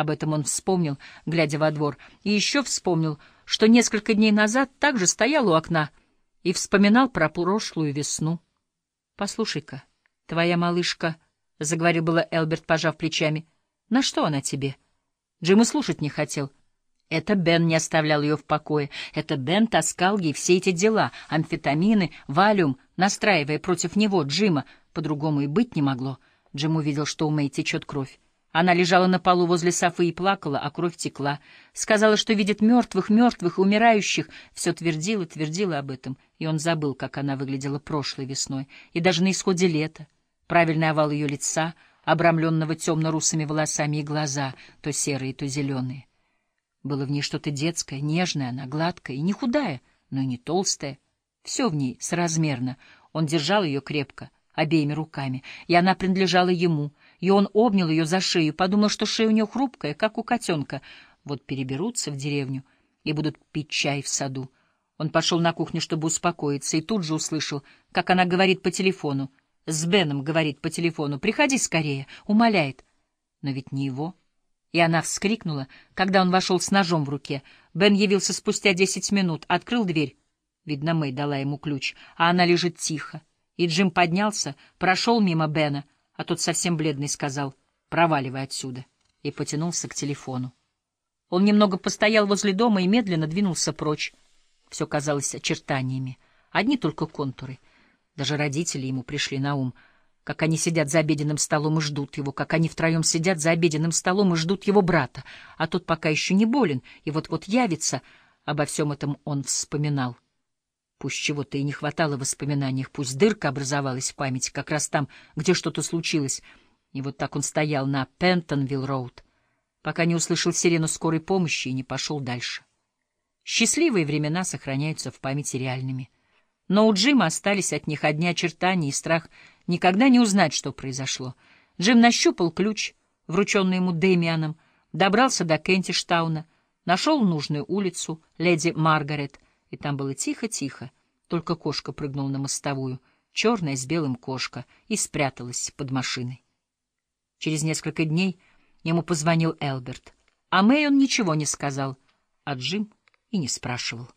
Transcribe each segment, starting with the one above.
Об этом он вспомнил, глядя во двор, и еще вспомнил, что несколько дней назад также стоял у окна и вспоминал про прошлую весну. — Послушай-ка, твоя малышка, — заговорил было Элберт, пожав плечами, — на что она тебе? Джим и слушать не хотел. Это Бен не оставлял ее в покое. Это Бен таскал ей все эти дела, амфетамины, валюм, настраивая против него, Джима. По-другому и быть не могло. Джим увидел, что у Мэй течет кровь. Она лежала на полу возле Софы и плакала, а кровь текла. Сказала, что видит мертвых, мертвых и умирающих. Все твердила, твердила об этом. И он забыл, как она выглядела прошлой весной. И даже на исходе лета. Правильный овал ее лица, обрамленного темно-русыми волосами и глаза, то серые, то зеленые. Было в ней что-то детское, нежное, она гладкая и не худая, но и не толстая. Все в ней соразмерно. Он держал ее крепко, обеими руками, и она принадлежала ему — и он обнял ее за шею, подумал, что шея у нее хрупкая, как у котенка. Вот переберутся в деревню и будут пить чай в саду. Он пошел на кухню, чтобы успокоиться, и тут же услышал, как она говорит по телефону. С Беном говорит по телефону. «Приходи скорее», умоляет. Но ведь не его. И она вскрикнула, когда он вошел с ножом в руке. Бен явился спустя десять минут, открыл дверь. Видно, Мэй дала ему ключ, а она лежит тихо. И Джим поднялся, прошел мимо Бена — а тот совсем бледный сказал «Проваливай отсюда» и потянулся к телефону. Он немного постоял возле дома и медленно двинулся прочь. Все казалось очертаниями, одни только контуры. Даже родители ему пришли на ум, как они сидят за обеденным столом и ждут его, как они втроем сидят за обеденным столом и ждут его брата, а тот пока еще не болен и вот-вот явится. Обо всем этом он вспоминал. Пусть чего-то и не хватало в воспоминаниях, пусть дырка образовалась в памяти, как раз там, где что-то случилось. И вот так он стоял на Пентонвилл-роуд, пока не услышал сирену скорой помощи и не пошел дальше. Счастливые времена сохраняются в памяти реальными. Но у Джима остались от них одни очертания и страх никогда не узнать, что произошло. Джим нащупал ключ, врученный ему Дэмианом, добрался до Кентиштауна, нашел нужную улицу, леди Маргарет — и там было тихо-тихо, только кошка прыгнула на мостовую, черная с белым кошка, и спряталась под машиной. Через несколько дней ему позвонил Элберт, а Мэй он ничего не сказал, а Джим и не спрашивал.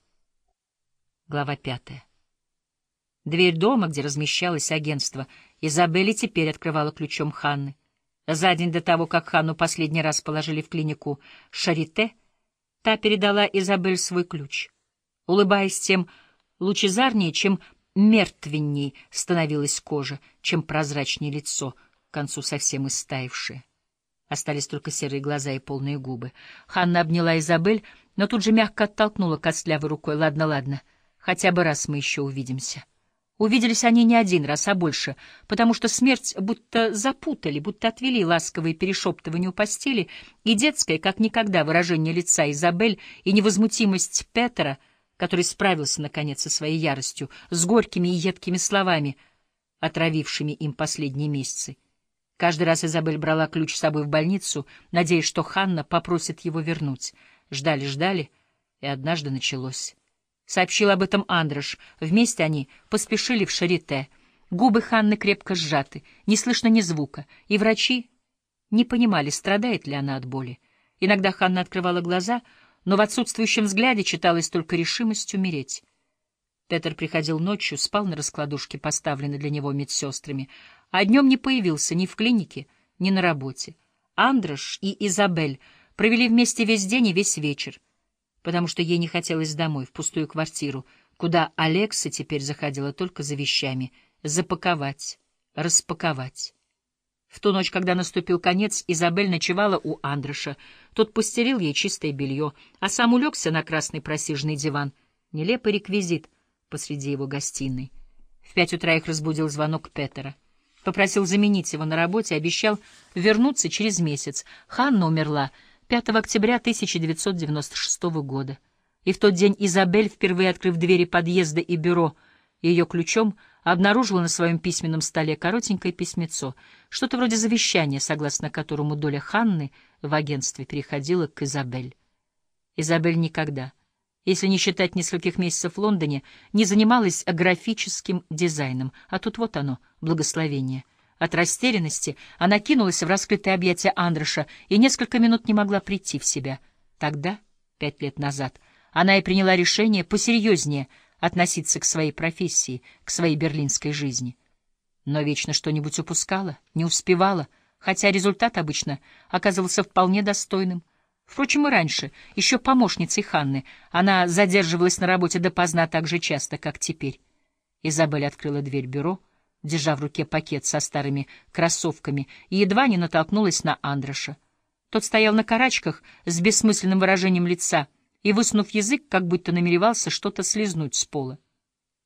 Глава пятая. Дверь дома, где размещалось агентство, Изабелли теперь открывала ключом Ханны. За день до того, как Ханну последний раз положили в клинику Шарите, та передала Изабель свой ключ улыбаясь тем лучезарнее, чем мертвенней становилась кожа, чем прозрачнее лицо, к концу совсем истаившее. Остались только серые глаза и полные губы. Ханна обняла Изабель, но тут же мягко оттолкнула костлявой рукой. «Ладно, ладно, хотя бы раз мы еще увидимся». Увиделись они не один раз, а больше, потому что смерть будто запутали, будто отвели ласковые перешептывания у постели, и детское, как никогда, выражение лица Изабель и невозмутимость Петера — который справился, наконец, со своей яростью, с горькими и едкими словами, отравившими им последние месяцы. Каждый раз Изабель брала ключ с собой в больницу, надеясь, что Ханна попросит его вернуть. Ждали-ждали, и однажды началось. Сообщил об этом Андрош. Вместе они поспешили в Шарите. Губы Ханны крепко сжаты, не слышно ни звука, и врачи не понимали, страдает ли она от боли. Иногда Ханна открывала глаза — но в отсутствующем взгляде читалась только решимость умереть. Петр приходил ночью, спал на раскладушке, поставленной для него медсестрами, а днем не появился ни в клинике, ни на работе. Андрош и Изабель провели вместе весь день и весь вечер, потому что ей не хотелось домой, в пустую квартиру, куда Алекса теперь заходила только за вещами, запаковать, распаковать. В ту ночь, когда наступил конец, Изабель ночевала у Андреша. Тот постелил ей чистое белье, а сам улегся на красный просиженный диван. Нелепый реквизит посреди его гостиной. В пять утра их разбудил звонок Петера. Попросил заменить его на работе, обещал вернуться через месяц. Ханна умерла 5 октября 1996 года. И в тот день Изабель, впервые открыв двери подъезда и бюро, ее ключом — обнаружила на своем письменном столе коротенькое письмецо, что-то вроде завещания, согласно которому доля Ханны в агентстве переходила к Изабель. Изабель никогда, если не считать нескольких месяцев в Лондоне, не занималась графическим дизайном, а тут вот оно, благословение. От растерянности она кинулась в раскрытое объятие Андроша и несколько минут не могла прийти в себя. Тогда, пять лет назад, она и приняла решение посерьезнее относиться к своей профессии, к своей берлинской жизни. Но вечно что-нибудь упускала, не успевала, хотя результат обычно оказывался вполне достойным. Впрочем, и раньше, еще помощницей Ханны, она задерживалась на работе допоздна так же часто, как теперь. Изабель открыла дверь бюро, держа в руке пакет со старыми кроссовками, и едва не натолкнулась на Андроша. Тот стоял на карачках с бессмысленным выражением лица и, высунув язык, как будто намеревался что-то слезнуть с пола.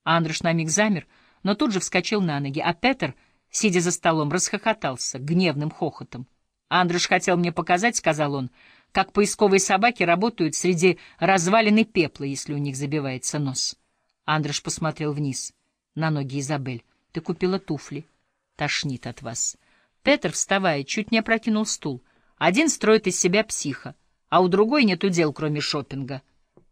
Андрош на миг замер, но тут же вскочил на ноги, а Петер, сидя за столом, расхохотался гневным хохотом. «Андрош хотел мне показать, — сказал он, — как поисковые собаки работают среди развалин и пепла, если у них забивается нос». Андрош посмотрел вниз, на ноги Изабель. Ты купила туфли. Тошнит от вас. Петр, вставая, чуть не опрокинул стул. Один строит из себя психа, а у другой нету дел, кроме шопинга.